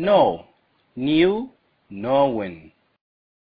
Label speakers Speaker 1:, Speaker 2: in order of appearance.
Speaker 1: No, New knowing.